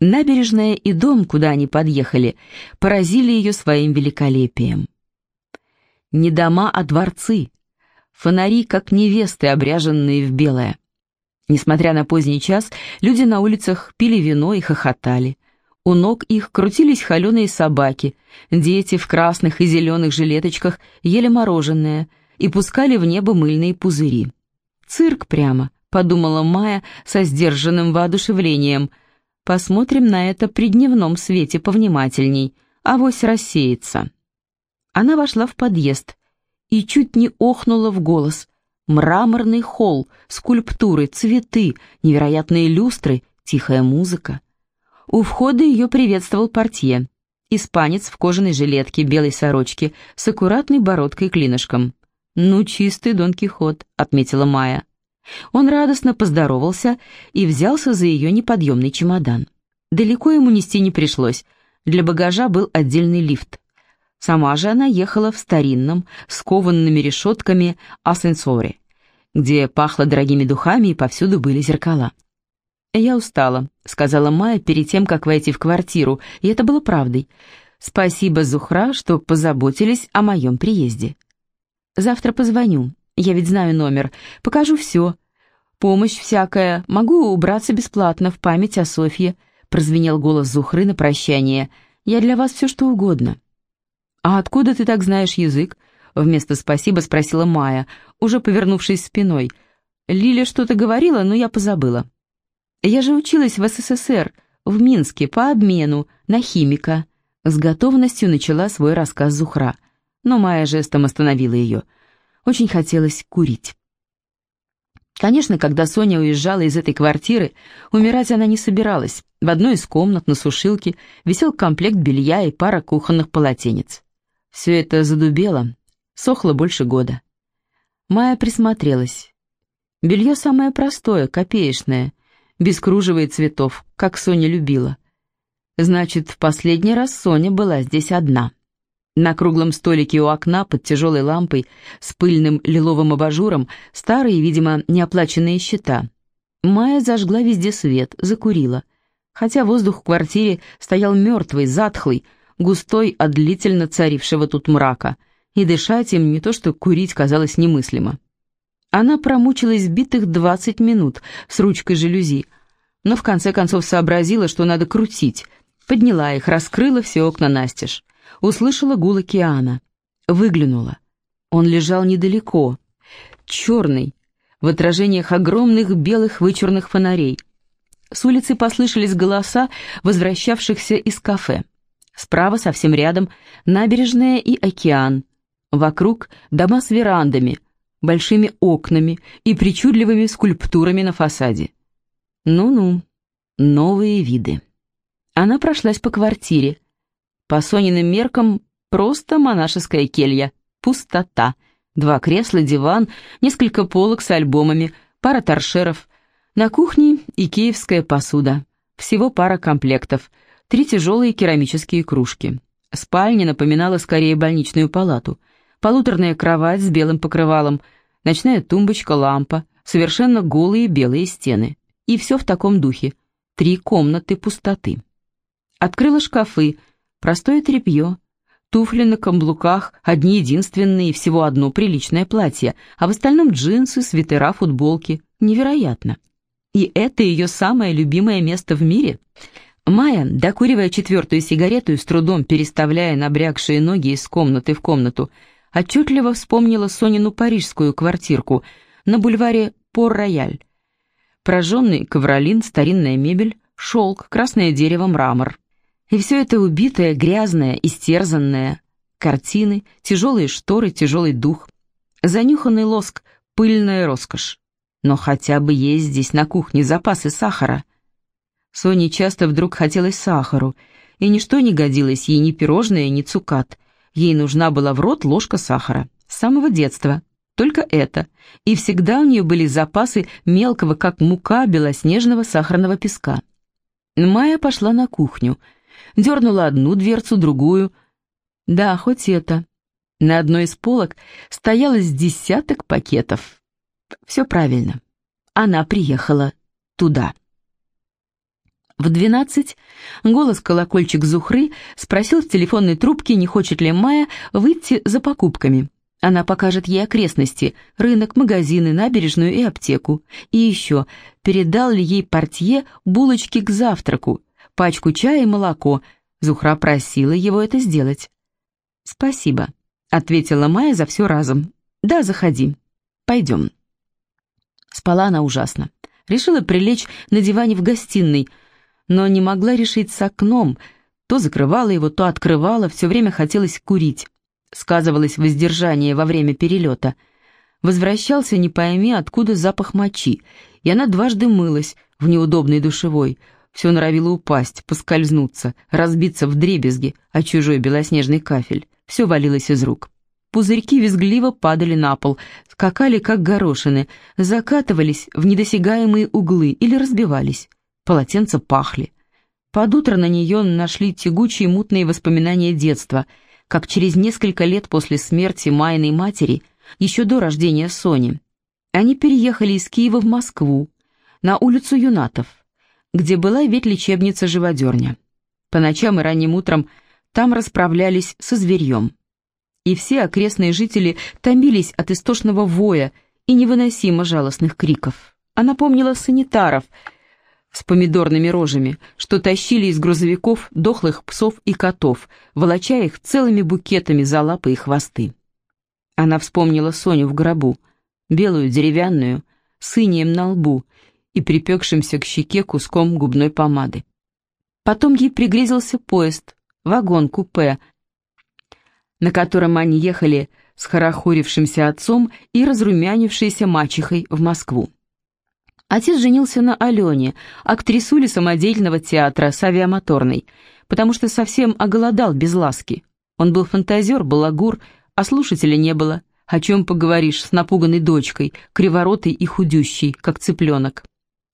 Набережная и дом, куда они подъехали, поразили ее своим великолепием. Не дома, а дворцы. Фонари, как невесты, обряженные в белое. Несмотря на поздний час, люди на улицах пили вино и хохотали. У ног их крутились холеные собаки, дети в красных и зеленых жилеточках ели мороженое и пускали в небо мыльные пузыри. «Цирк прямо», — подумала Майя со сдержанным воодушевлением — Посмотрим на это при дневном свете повнимательней, авось рассеется. Она вошла в подъезд и чуть не охнула в голос. Мраморный холл, скульптуры, цветы, невероятные люстры, тихая музыка. У входа ее приветствовал портье. Испанец в кожаной жилетке, белой сорочке, с аккуратной бородкой и клинышком. «Ну, чистый Дон Кихот», — отметила Майя. Он радостно поздоровался и взялся за ее неподъемный чемодан. Далеко ему нести не пришлось, для багажа был отдельный лифт. Сама же она ехала в старинном, скованными решетками асенсоре, где пахло дорогими духами и повсюду были зеркала. «Я устала», — сказала Майя перед тем, как войти в квартиру, и это было правдой. «Спасибо, Зухра, что позаботились о моем приезде. Завтра позвоню, я ведь знаю номер. Покажу все. Помощь всякая. Могу убраться бесплатно в память о Софье», — прозвенел голос Зухры на прощание. «Я для вас все что угодно». «А откуда ты так знаешь язык?» Вместо «спасибо» спросила Майя, уже повернувшись спиной. «Лиля что-то говорила, но я позабыла». «Я же училась в СССР, в Минске, по обмену, на химика». С готовностью начала свой рассказ Зухра, но Майя жестом остановила ее — очень хотелось курить. Конечно, когда Соня уезжала из этой квартиры, умирать она не собиралась. В одной из комнат на сушилке висел комплект белья и пара кухонных полотенец. Все это задубело, сохло больше года. Майя присмотрелась. Белье самое простое, копеечное, без кружева и цветов, как Соня любила. Значит, в последний раз Соня была здесь одна. На круглом столике у окна под тяжелой лампой с пыльным лиловым абажуром старые, видимо, неоплаченные счета. Майя зажгла везде свет, закурила. Хотя воздух в квартире стоял мертвый, затхлый, густой от длительно царившего тут мрака, и дышать им не то что курить казалось немыслимо. Она промучилась битых двадцать минут с ручкой жалюзи, но в конце концов сообразила, что надо крутить, подняла их, раскрыла все окна настежь услышала гул океана. Выглянула. Он лежал недалеко, черный, в отражениях огромных белых вычурных фонарей. С улицы послышались голоса возвращавшихся из кафе. Справа, совсем рядом, набережная и океан. Вокруг дома с верандами, большими окнами и причудливыми скульптурами на фасаде. Ну-ну, новые виды. Она прошлась по квартире. По Сониным меркам просто монашеская келья, пустота. Два кресла, диван, несколько полок с альбомами, пара торшеров. На кухне икеевская посуда. Всего пара комплектов. Три тяжелые керамические кружки. Спальня напоминала скорее больничную палату. Полуторная кровать с белым покрывалом, ночная тумбочка, лампа, совершенно голые белые стены. И все в таком духе. Три комнаты пустоты. Открыла шкафы, Простое тряпье, туфли на каблуках, одни единственные, всего одно приличное платье, а в остальном джинсы, свитера, футболки. Невероятно. И это ее самое любимое место в мире? Майя, докуривая четвертую сигарету и с трудом переставляя набрякшие ноги из комнаты в комнату, отчетливо вспомнила Сонину парижскую квартирку на бульваре Пор-Рояль. Прожженный ковролин, старинная мебель, шелк, красное дерево, мрамор. И все это убитое, грязное, истерзанное. Картины, тяжелые шторы, тяжелый дух. Занюханный лоск, пыльная роскошь. Но хотя бы есть здесь на кухне запасы сахара. Соне часто вдруг хотелось сахару, и ничто не годилось ей ни пирожное, ни цукат. Ей нужна была в рот ложка сахара. С самого детства. Только это. И всегда у нее были запасы мелкого, как мука, белоснежного сахарного песка. Майя пошла на кухню — дернула одну дверцу, другую. Да, хоть это. На одной из полок стоялось десяток пакетов. Все правильно. Она приехала туда. В двенадцать голос-колокольчик Зухры спросил в телефонной трубке, не хочет ли Майя выйти за покупками. Она покажет ей окрестности, рынок, магазины, набережную и аптеку. И еще, передал ли ей портье булочки к завтраку, пачку чая и молоко. Зухра просила его это сделать. «Спасибо», — ответила Майя за все разом. «Да, заходи. Пойдем». Спала она ужасно. Решила прилечь на диване в гостиной, но не могла решить с окном. То закрывала его, то открывала, все время хотелось курить. Сказывалось воздержание во время перелета. Возвращался не пойми, откуда запах мочи, и она дважды мылась в неудобной душевой. Все норовило упасть, поскользнуться, разбиться в дребезги, а чужой белоснежный кафель. Все валилось из рук. Пузырьки визгливо падали на пол, скакали, как горошины, закатывались в недосягаемые углы или разбивались. Полотенца пахли. Под утро на нее нашли тягучие мутные воспоминания детства, как через несколько лет после смерти Майной матери, еще до рождения Сони. Они переехали из Киева в Москву, на улицу Юнатов, где была ветлечебница-живодерня. По ночам и ранним утром там расправлялись со зверьем. И все окрестные жители томились от истошного воя и невыносимо жалостных криков. Она помнила санитаров — с помидорными рожами, что тащили из грузовиков дохлых псов и котов, волоча их целыми букетами за лапы и хвосты. Она вспомнила Соню в гробу, белую, деревянную, с инием на лбу и припекшимся к щеке куском губной помады. Потом ей пригрезился поезд, вагон-купе, на котором они ехали с хорохорившимся отцом и разрумянившейся мачехой в Москву. Отец женился на Алене, актрисуле самодеятельного театра с авиамоторной, потому что совсем оголодал без ласки. Он был фантазер, балагур, а слушателя не было. О чем поговоришь с напуганной дочкой, криворотой и худющей, как цыпленок.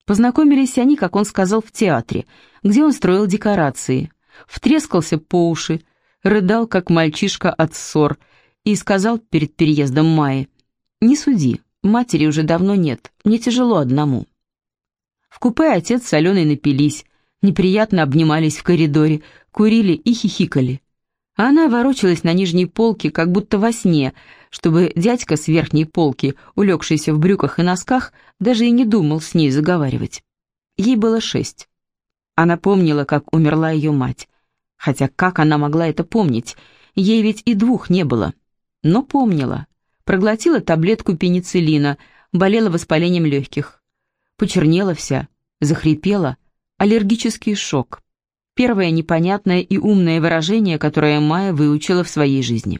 Познакомились они, как он сказал, в театре, где он строил декорации. Втрескался по уши, рыдал, как мальчишка от ссор, и сказал перед переездом Майи, «Не суди, Матери уже давно нет, мне тяжело одному. В купе отец с Аленой напились, неприятно обнимались в коридоре, курили и хихикали. А она ворочалась на нижней полке, как будто во сне, чтобы дядька с верхней полки, улегшийся в брюках и носках, даже и не думал с ней заговаривать. Ей было шесть. Она помнила, как умерла ее мать. Хотя как она могла это помнить? Ей ведь и двух не было. Но помнила. Проглотила таблетку пенициллина, болела воспалением легких. Почернела вся, захрипела. Аллергический шок. Первое непонятное и умное выражение, которое Майя выучила в своей жизни.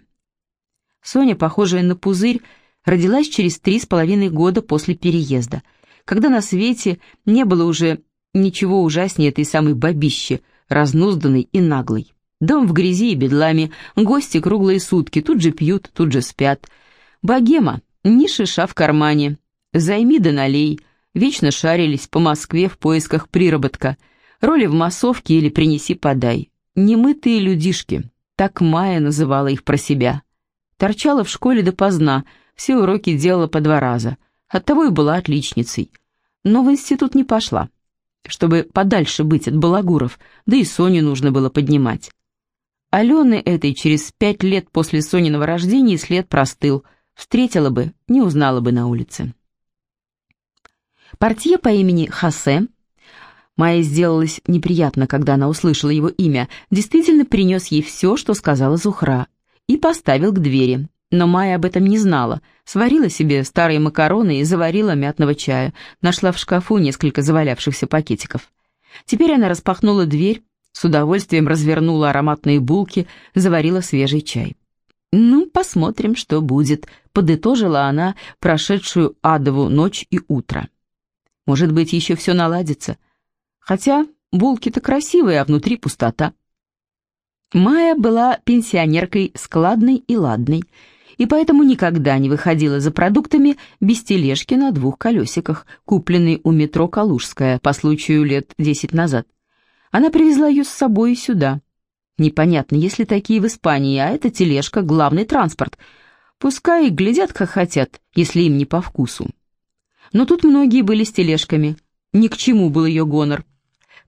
Соня, похожая на пузырь, родилась через три с половиной года после переезда, когда на свете не было уже ничего ужаснее этой самой бабищи, разнузданной и наглой. Дом в грязи и бедлами, гости круглые сутки, тут же пьют, тут же спят – Богема, ни шиша в кармане. Займи да налей. Вечно шарились по Москве в поисках приработка. Роли в массовке или принеси-подай. Немытые людишки. Так Майя называла их про себя. Торчала в школе допоздна, все уроки делала по два раза. Оттого и была отличницей. Но в институт не пошла. Чтобы подальше быть от балагуров, да и Соню нужно было поднимать. Алены этой через пять лет после Сониного рождения след простыл – Встретила бы, не узнала бы на улице. Портье по имени Хосе, Майе сделалось неприятно, когда она услышала его имя, действительно принес ей все, что сказала Зухра, и поставил к двери. Но Майя об этом не знала. Сварила себе старые макароны и заварила мятного чая, нашла в шкафу несколько завалявшихся пакетиков. Теперь она распахнула дверь, с удовольствием развернула ароматные булки, заварила свежий чай. «Ну, посмотрим, что будет», — подытожила она прошедшую адову ночь и утро. «Может быть, еще все наладится. Хотя булки-то красивые, а внутри пустота». Майя была пенсионеркой складной и ладной, и поэтому никогда не выходила за продуктами без тележки на двух колесиках, купленной у метро «Калужская» по случаю лет десять назад. Она привезла ее с собой и сюда. Непонятно, есть ли такие в Испании, а эта тележка — главный транспорт. Пускай глядят, как хотят, если им не по вкусу. Но тут многие были с тележками. Ни к чему был ее гонор.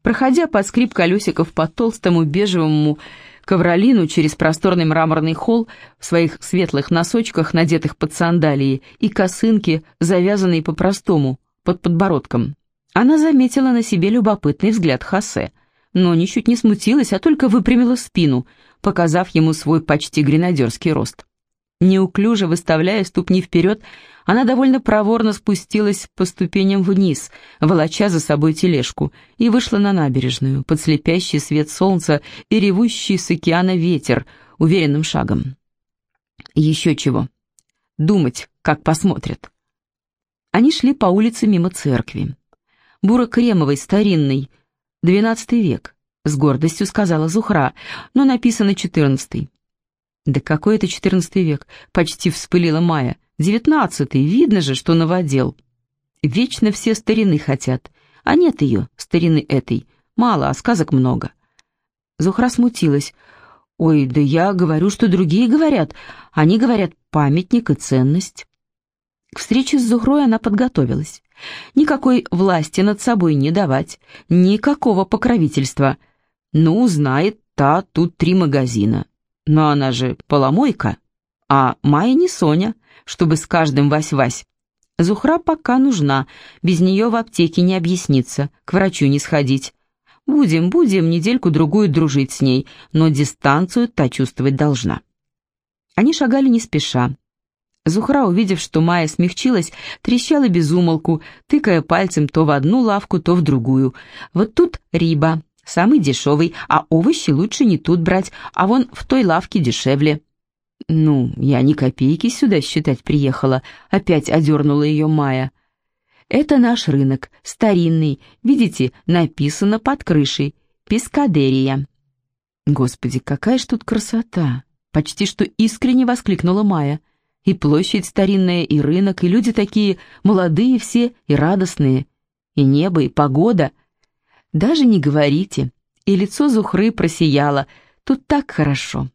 Проходя под скрип колесиков по толстому бежевому ковролину через просторный мраморный холл в своих светлых носочках, надетых под сандалии, и косынки, завязанные по-простому, под подбородком. Она заметила на себе любопытный взгляд Хосе, но ничуть не смутилась, а только выпрямила спину, показав ему свой почти гренадерский рост. Неуклюже выставляя ступни вперед, она довольно проворно спустилась по ступеням вниз, волоча за собой тележку, и вышла на набережную, под слепящий свет солнца и ревущий с океана ветер, уверенным шагом. Еще чего. Думать, как посмотрят. Они шли по улице мимо церкви. Буро-кремовый, старинный, двенадцатый век, с гордостью сказала Зухра, но написано четырнадцатый. «Да какой это четырнадцатый век?» — почти вспылила Майя. «Девятнадцатый, видно же, что новодел. Вечно все старины хотят, а нет ее, старины этой. Мало, а сказок много». Зухра смутилась. «Ой, да я говорю, что другие говорят. Они говорят памятник и ценность». К встрече с Зухрой она подготовилась. Никакой власти над собой не давать, никакого покровительства. Ну, знает та тут три магазина. Но она же поломойка, а Майя не Соня, чтобы с каждым вась-вась. Зухра пока нужна, без нее в аптеке не объясниться, к врачу не сходить. Будем, будем недельку-другую дружить с ней, но дистанцию та чувствовать должна. Они шагали не спеша. Зухра, увидев, что Майя смягчилась, трещала без умолку, тыкая пальцем то в одну лавку, то в другую. Вот тут риба, самый дешевый, а овощи лучше не тут брать, а вон в той лавке дешевле». «Ну, я ни копейки сюда считать приехала», — опять одернула ее Майя. «Это наш рынок, старинный, видите, написано под крышей, Пескадерия». «Господи, какая ж тут красота!» — почти что искренне воскликнула Майя. «И площадь старинная, и рынок, и люди такие молодые все и радостные, и небо, и погода — даже не говорите. И лицо Зухры просияло. Тут так хорошо.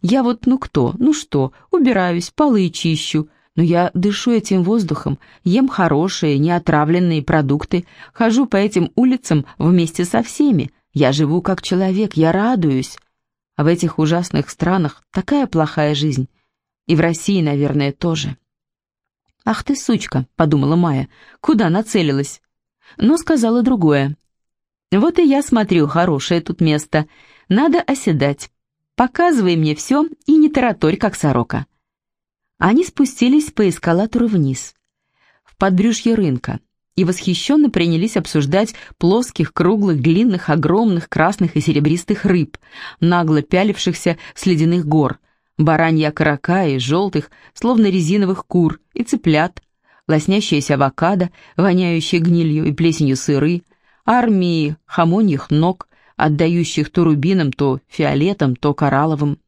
Я вот ну кто, ну что, убираюсь, полы чищу, но я дышу этим воздухом, ем хорошие, неотравленные продукты, хожу по этим улицам вместе со всеми. Я живу как человек, я радуюсь. А в этих ужасных странах такая плохая жизнь. И в России, наверное, тоже. «Ах ты, сучка!» — подумала Майя. «Куда нацелилась?» Но сказала другое. Вот и я смотрю, хорошее тут место. Надо оседать. Показывай мне все и не тараторь, как сорока. Они спустились по эскалатору вниз, в подбрюшье рынка, и восхищенно принялись обсуждать плоских, круглых, длинных, огромных, красных и серебристых рыб, нагло пялившихся с ледяных гор, баранья карака и желтых, словно резиновых кур, и цыплят, лоснящиеся авокадо, воняющие гнилью и плесенью сыры, армии хамоньих ног, отдающих то рубином, то фиолетом, то коралловым.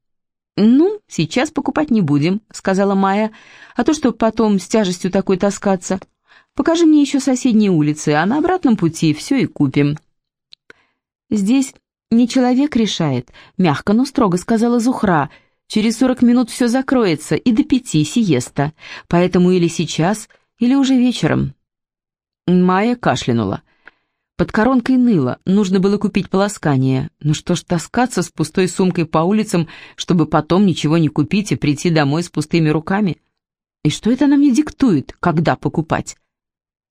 «Ну, сейчас покупать не будем», — сказала Майя, «а то, что потом с тяжестью такой таскаться. Покажи мне еще соседние улицы, а на обратном пути все и купим». «Здесь не человек решает», — мягко, но строго сказала Зухра. «Через сорок минут все закроется, и до пяти сиеста, поэтому или сейчас, или уже вечером». Майя кашлянула. Под коронкой ныло, нужно было купить полоскание. Ну что ж таскаться с пустой сумкой по улицам, чтобы потом ничего не купить и прийти домой с пустыми руками? И что это она мне диктует, когда покупать?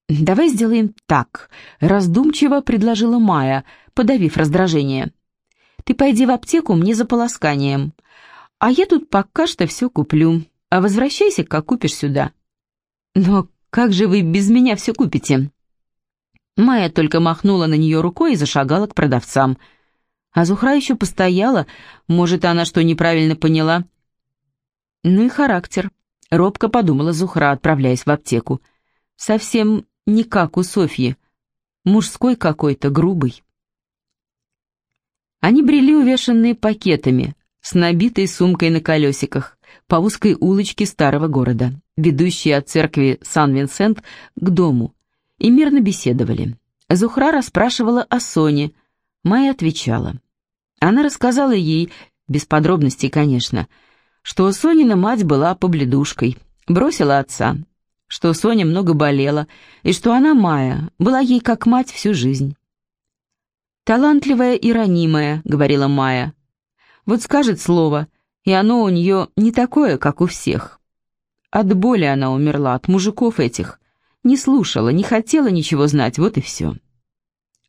«Давай сделаем так», — раздумчиво предложила Майя, подавив раздражение. «Ты пойди в аптеку мне за полосканием, а я тут пока что все куплю, а возвращайся, как купишь сюда». «Но как же вы без меня все купите?» Майя только махнула на нее рукой и зашагала к продавцам. А Зухра еще постояла, может, она что неправильно поняла. Ну и характер, робко подумала Зухра, отправляясь в аптеку. Совсем не как у Софьи, мужской какой-то, грубый. Они брели увешанные пакетами, с набитой сумкой на колесиках, по узкой улочке старого города, ведущей от церкви Сан-Винсент к дому, и мирно беседовали. Зухра расспрашивала о Соне, Майя отвечала. Она рассказала ей, без подробностей, конечно, что Сонина мать была побледушкой, бросила отца, что Соня много болела, и что она, Майя, была ей как мать всю жизнь. «Талантливая и ранимая», — говорила Майя. «Вот скажет слово, и оно у нее не такое, как у всех. От боли она умерла, от мужиков этих. Не слушала, не хотела ничего знать, вот и все».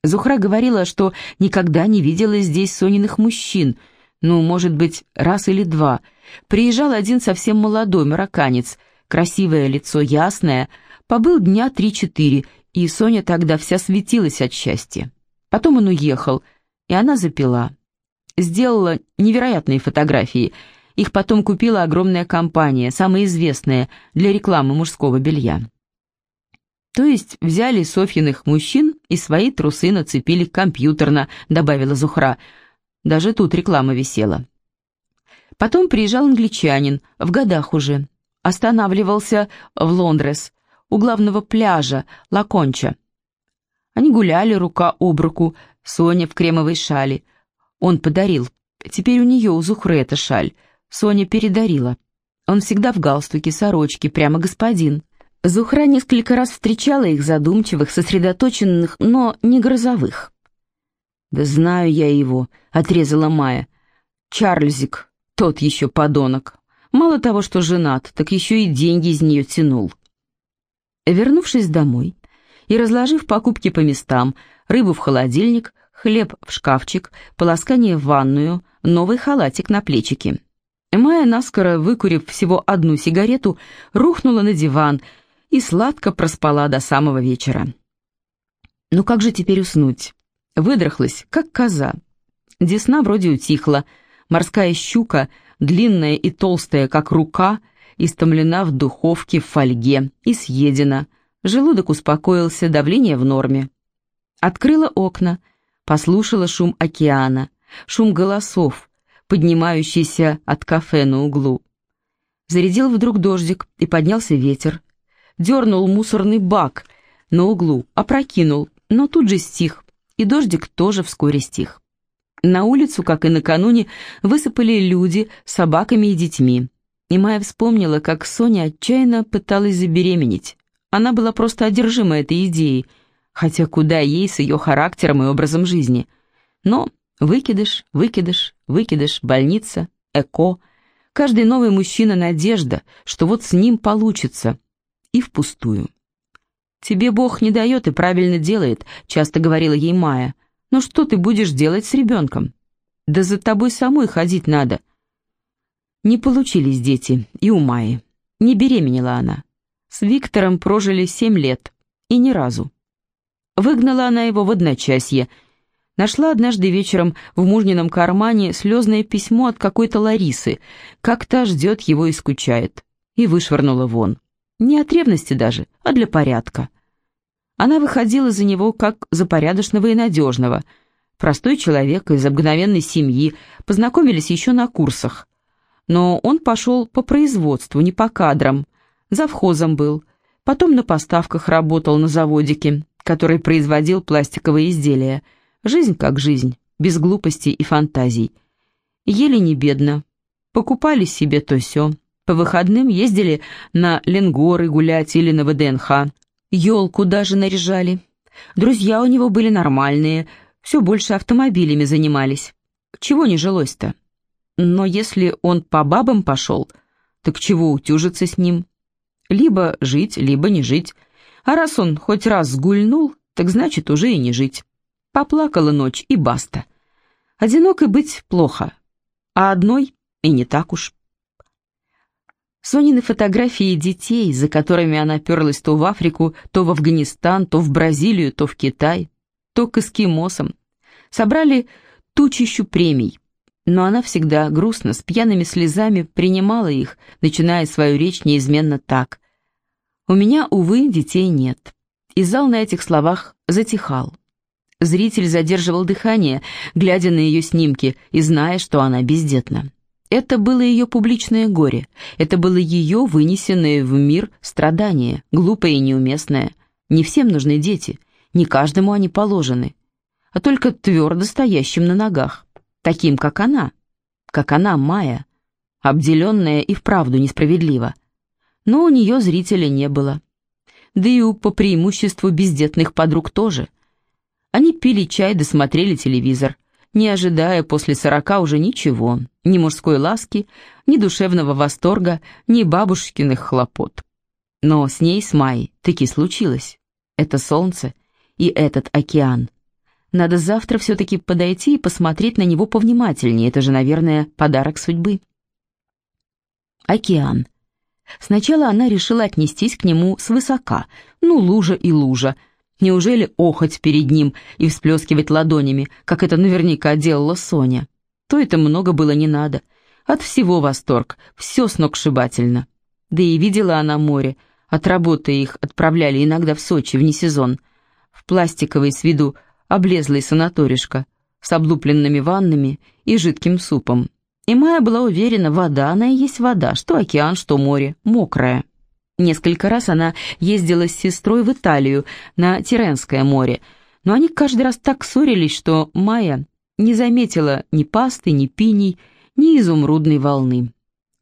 Зухра говорила, что никогда не видела здесь Сониных мужчин, ну, может быть, раз или два. Приезжал один совсем молодой марокканец, красивое лицо ясное, побыл дня три-четыре, и Соня тогда вся светилась от счастья. Потом он уехал, и она запила. Сделала невероятные фотографии. Их потом купила огромная компания, самая известная, для рекламы мужского белья. То есть взяли Софьиных мужчин и свои трусы нацепили компьютерно, добавила Зухра. Даже тут реклама висела. Потом приезжал англичанин, в годах уже. Останавливался в Лондрес, у главного пляжа, Лаконча. Они гуляли рука об руку, Соня в кремовой шале. Он подарил. Теперь у нее, у Зухры, эта шаль. Соня передарила. Он всегда в галстуке, сорочке, прямо господин. Зухра несколько раз встречала их задумчивых, сосредоточенных, но не грозовых. «Да знаю я его», — отрезала Майя. «Чарльзик, тот еще подонок. Мало того, что женат, так еще и деньги из нее тянул». Вернувшись домой, и, разложив покупки по местам, рыбу в холодильник, хлеб в шкафчик, полоскание в ванную, новый халатик на плечики. Майя, наскоро выкурив всего одну сигарету, рухнула на диван и сладко проспала до самого вечера. Ну как же теперь уснуть? Выдрахлась, как коза. Десна вроде утихла, морская щука, длинная и толстая, как рука, истомлена в духовке в фольге и съедена — Желудок успокоился, давление в норме. Открыла окна, послушала шум океана, шум голосов, поднимающийся от кафе на углу. Зарядил вдруг дождик, и поднялся ветер. Дернул мусорный бак на углу, опрокинул, но тут же стих, и дождик тоже вскоре стих. На улицу, как и накануне, высыпали люди с собаками и детьми. И Майя вспомнила, как Соня отчаянно пыталась забеременеть. Она была просто одержима этой идеей, хотя куда ей с ее характером и образом жизни. Но выкидыш, выкидыш, выкидыш, больница, ЭКО. Каждый новый мужчина — надежда, что вот с ним получится. И впустую. «Тебе Бог не дает и правильно делает», — часто говорила ей Майя. «Но что ты будешь делать с ребенком? Да за тобой самой ходить надо». Не получились дети и у Майи. Не беременела она. С Виктором прожили семь лет, и ни разу. Выгнала она его в одночасье. Нашла однажды вечером в мужнином кармане слезное письмо от какой-то Ларисы, как та ждет его и скучает, и вышвырнула вон. Не от ревности даже, а для порядка. Она выходила за него как за порядочного и надежного. Простой человек из обыкновенной семьи, познакомились еще на курсах. Но он пошел по производству, не по кадрам, завхозом был, потом на поставках работал на заводике, который производил пластиковые изделия. Жизнь как жизнь, без глупостей и фантазий. Ели не бедно, покупали себе то все. По выходным ездили на Ленгоры гулять или на ВДНХ. Елку даже наряжали. Друзья у него были нормальные, все больше автомобилями занимались. Чего не жилось-то? Но если он по бабам пошел, так чего утюжиться с ним? Либо жить, либо не жить. А раз он хоть раз сгульнул, так значит уже и не жить. Поплакала ночь и баста. Одинокой быть плохо, а одной и не так уж. Сонины фотографии детей, за которыми она перлась то в Африку, то в Афганистан, то в Бразилию, то в Китай, то к эскимосам, собрали тучищу премий. Но она всегда грустно, с пьяными слезами принимала их, начиная свою речь неизменно так. «У меня, увы, детей нет». И зал на этих словах затихал. Зритель задерживал дыхание, глядя на ее снимки и зная, что она бездетна. Это было ее публичное горе, это было ее вынесенное в мир страдание, глупое и неуместное. Не всем нужны дети, не каждому они положены, а только твердо стоящим на ногах таким, как она, как она, Майя, обделенная и вправду несправедливо. Но у нее зрителя не было. Да и у по преимуществу бездетных подруг тоже. Они пили чай, досмотрели телевизор, не ожидая после сорока уже ничего, ни мужской ласки, ни душевного восторга, ни бабушкиных хлопот. Но с ней, с Майей, таки случилось. Это солнце и этот океан. Надо завтра все-таки подойти и посмотреть на него повнимательнее, это же, наверное, подарок судьбы. Океан. Сначала она решила отнестись к нему свысока, ну, лужа и лужа, Неужели охоть перед ним и всплескивать ладонями, как это наверняка делала Соня? То это много было не надо. От всего восторг, все сногсшибательно. Да и видела она море. От работы их отправляли иногда в Сочи, вне сезон. В пластиковой с виду облезлый санаторишка, с облупленными ваннами и жидким супом. И Майя была уверена, вода она и есть вода, что океан, что море, мокрая. Несколько раз она ездила с сестрой в Италию, на Тиренское море, но они каждый раз так ссорились, что Майя не заметила ни пасты, ни пиней, ни изумрудной волны.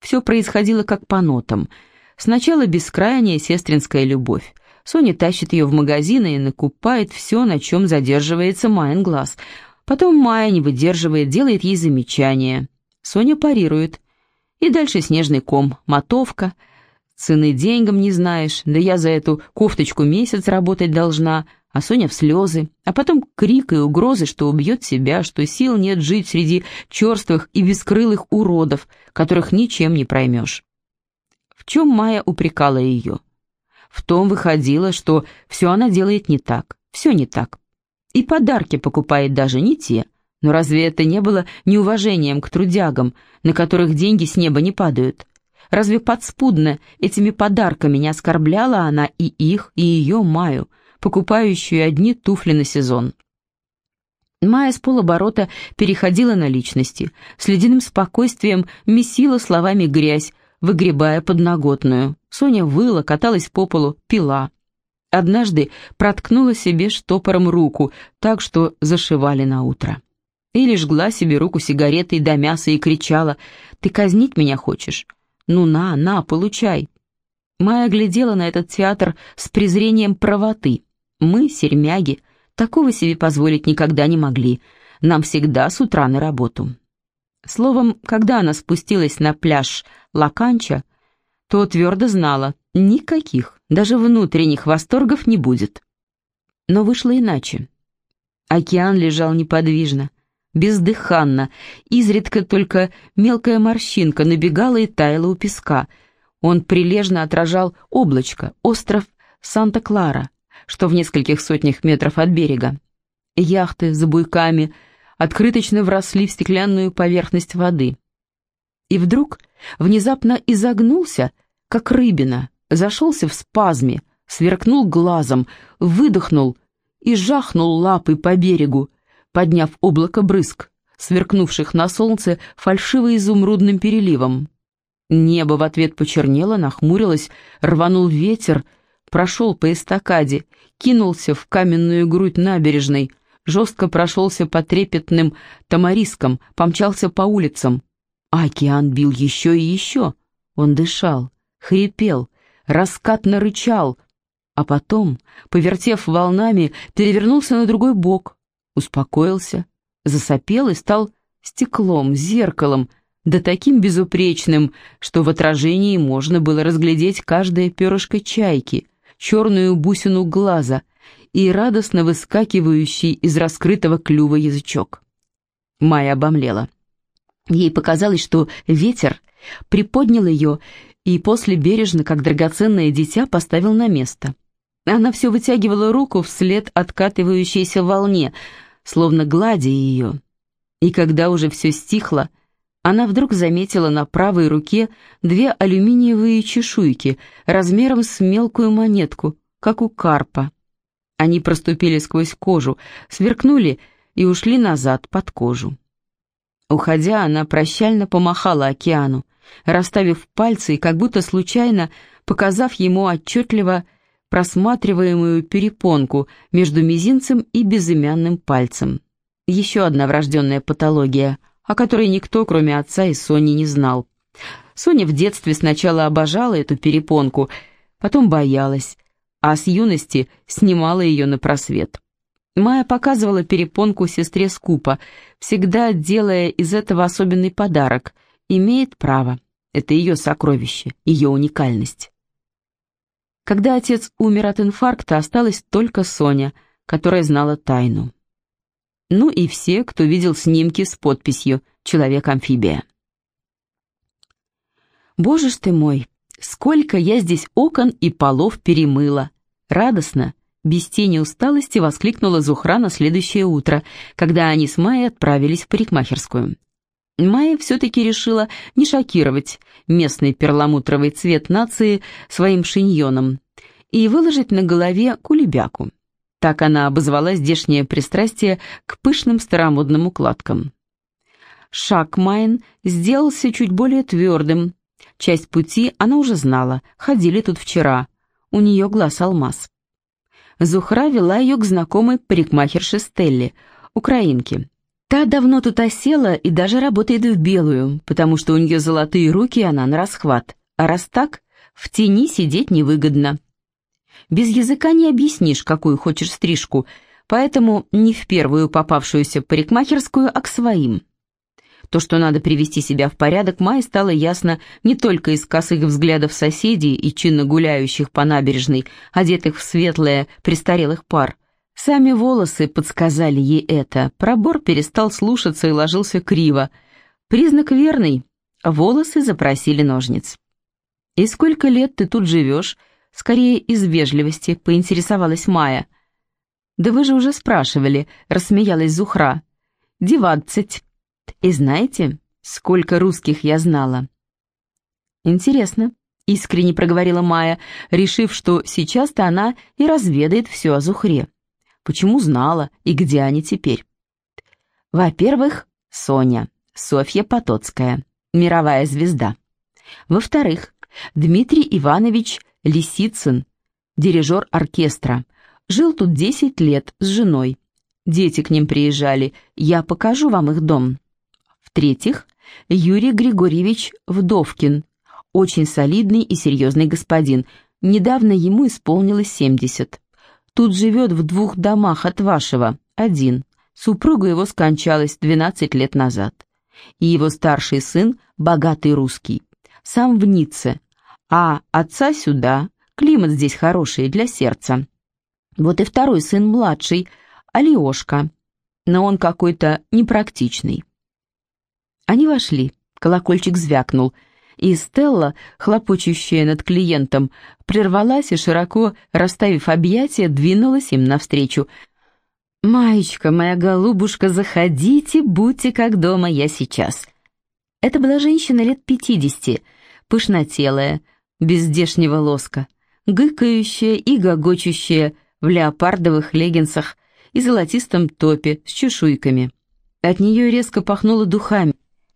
Все происходило как по нотам. Сначала бескрайняя сестринская любовь. Соня тащит ее в магазины и накупает все, на чем задерживается Майен глаз. Потом Майя не выдерживает, делает ей замечание. Соня парирует. И дальше снежный ком, мотовка — Цены деньгам не знаешь, да я за эту кофточку месяц работать должна, а Соня в слезы, а потом крик и угрозы, что убьет себя, что сил нет жить среди черствых и бескрылых уродов, которых ничем не проймешь. В чем Майя упрекала ее? В том выходило, что все она делает не так, все не так. И подарки покупает даже не те. Но разве это не было неуважением к трудягам, на которых деньги с неба не падают? Разве подспудно этими подарками не оскорбляла она и их, и ее Маю, покупающую одни туфли на сезон? Майя с полоборота переходила на личности, с ледяным спокойствием месила словами грязь, выгребая подноготную. Соня выла, каталась по полу, пила. Однажды проткнула себе штопором руку, так что зашивали на утро. Или жгла себе руку сигаретой до мяса и кричала «Ты казнить меня хочешь? «Ну на, на, получай!» Майя глядела на этот театр с презрением правоты. Мы, сермяги, такого себе позволить никогда не могли. Нам всегда с утра на работу. Словом, когда она спустилась на пляж Лаканча, то твердо знала, никаких, даже внутренних восторгов не будет. Но вышло иначе. Океан лежал неподвижно, бездыханно, изредка только мелкая морщинка набегала и таяла у песка. Он прилежно отражал облачко, остров Санта-Клара, что в нескольких сотнях метров от берега. Яхты за буйками открыточно вросли в стеклянную поверхность воды. И вдруг внезапно изогнулся, как рыбина, зашелся в спазме, сверкнул глазом, выдохнул и жахнул лапой по берегу, подняв облако брызг, сверкнувших на солнце фальшиво-изумрудным переливом. Небо в ответ почернело, нахмурилось, рванул ветер, прошел по эстакаде, кинулся в каменную грудь набережной, жестко прошелся по трепетным тамарискам, помчался по улицам. А океан бил еще и еще. Он дышал, хрипел, раскатно рычал, а потом, повертев волнами, перевернулся на другой бок, успокоился, засопел и стал стеклом, зеркалом, да таким безупречным, что в отражении можно было разглядеть каждое перышко чайки, черную бусину глаза и радостно выскакивающий из раскрытого клюва язычок. Майя обомлела. Ей показалось, что ветер приподнял ее и после бережно, как драгоценное дитя, поставил на место. Она все вытягивала руку вслед откатывающейся волне — словно гладя ее. И когда уже все стихло, она вдруг заметила на правой руке две алюминиевые чешуйки размером с мелкую монетку, как у карпа. Они проступили сквозь кожу, сверкнули и ушли назад под кожу. Уходя, она прощально помахала океану, расставив пальцы и как будто случайно показав ему отчетливо просматриваемую перепонку между мизинцем и безымянным пальцем. Еще одна врожденная патология, о которой никто, кроме отца и Сони, не знал. Соня в детстве сначала обожала эту перепонку, потом боялась, а с юности снимала ее на просвет. Майя показывала перепонку сестре Скупа, всегда делая из этого особенный подарок. Имеет право. Это ее сокровище, ее уникальность. Когда отец умер от инфаркта, осталась только Соня, которая знала тайну. Ну и все, кто видел снимки с подписью «Человек-амфибия». «Боже ж ты мой, сколько я здесь окон и полов перемыла!» Радостно, без тени усталости воскликнула Зухра на следующее утро, когда они с Майей отправились в парикмахерскую. Майя все-таки решила не шокировать местный перламутровый цвет нации своим шиньоном и выложить на голове кулебяку. Так она обозвала здешнее пристрастие к пышным старомодным укладкам. Шаг Майн сделался чуть более твердым. Часть пути она уже знала, ходили тут вчера. У нее глаз алмаз. Зухра вела ее к знакомой парикмахерше Стелле, украинке. Та давно тут осела и даже работает в белую, потому что у нее золотые руки, и она на расхват. А раз так, в тени сидеть невыгодно. Без языка не объяснишь, какую хочешь стрижку, поэтому не в первую попавшуюся парикмахерскую, а к своим. То, что надо привести себя в порядок, Майе стало ясно не только из косых взглядов соседей и чинно гуляющих по набережной, одетых в светлое, престарелых пар. Сами волосы подсказали ей это. Пробор перестал слушаться и ложился криво. Признак верный. Волосы запросили ножниц. «И сколько лет ты тут живешь?» Скорее из вежливости, поинтересовалась Майя. «Да вы же уже спрашивали», — рассмеялась Зухра. «Девадцать. И знаете, сколько русских я знала?» «Интересно», — искренне проговорила Майя, решив, что сейчас-то она и разведает все о Зухре. Почему знала и где они теперь? Во-первых, Соня, Софья Потоцкая, мировая звезда. Во-вторых, Дмитрий Иванович Лисицын, дирижер оркестра. Жил тут 10 лет с женой. Дети к ним приезжали. Я покажу вам их дом. В-третьих, Юрий Григорьевич Вдовкин. Очень солидный и серьезный господин. Недавно ему исполнилось 70. Тут живет в двух домах от вашего. Один. Супруга его скончалась 12 лет назад. И его старший сын – богатый русский. Сам в Ницце. А отца сюда. Климат здесь хороший для сердца. Вот и второй сын младший, Алиошка. Но он какой-то непрактичный. Они вошли, колокольчик звякнул, и Стелла, хлопочущая над клиентом, прервалась и, широко расставив объятия, двинулась им навстречу. «Маечка, моя голубушка, заходите, будьте как дома, я сейчас». Это была женщина лет пятидесяти, пышнотелая, без здешнего лоска, гыкающая и гогочущая в леопардовых леггинсах и золотистом топе с чешуйками. От нее резко пахнуло духами,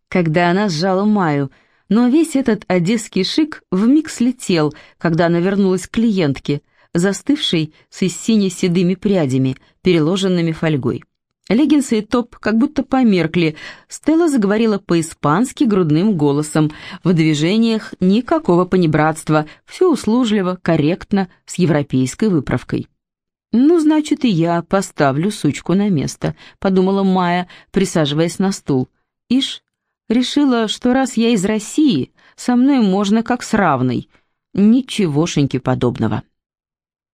когда она сжала Маю, но весь этот одесский шик вмиг слетел, когда она вернулась к клиентке, застывшей с сине-седыми прядями, переложенными фольгой. Леггинсы и топ как будто померкли. Стелла заговорила по-испански грудным голосом. В движениях никакого понебратства, все услужливо, корректно, с европейской выправкой. «Ну, значит, и я поставлю сучку на место», — подумала Майя, присаживаясь на стул. «Ишь, Решила, что раз я из России, со мной можно как с равной. Ничегошеньки подобного.